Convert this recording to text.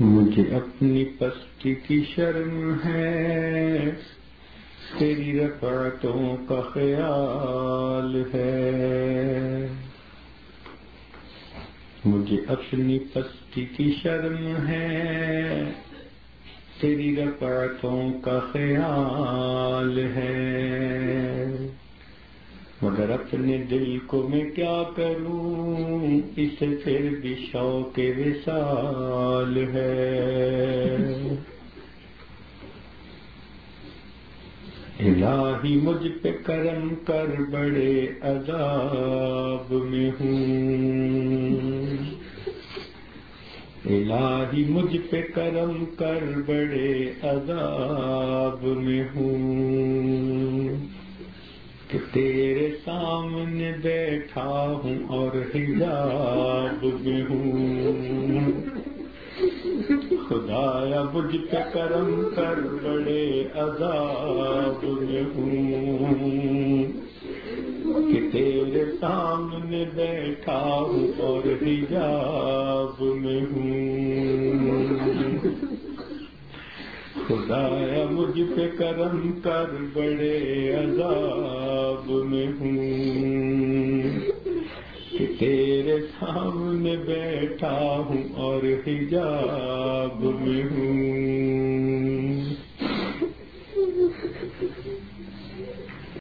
مجھے اپنی پستی کی شرم ہے۔ تیری رفعتوں کا خیال ہے۔ مجھے اپنی پستی کی شرم ہے۔ تیری رفعتوں کا خیال ہے۔ مگر اپنے دل کو میں کیا کروں؟ اسے پھر بھی شوق وصال ہے۔ الہی مجھ پہ کرم کر بڑے عذاب میں ہوں۔ الہی مجھ پہ کرم کر بڑے عذاب میں ہوں۔ کہ تیرے سامنے بیٹھا ہوں اور حجاب میں ہوں۔ خدایا مجھ پہ کرم کر بڑے عذاب میں ہوں۔ کہ تیرے سامنے بیٹھا ہوں اور حجاب میں ہوں۔ خدایا مجھ پہ کرم کر بڑے عذاب میں ہوں کہ تیرے سامنے بیٹھا ہوں اور حجاب میں ہوں۔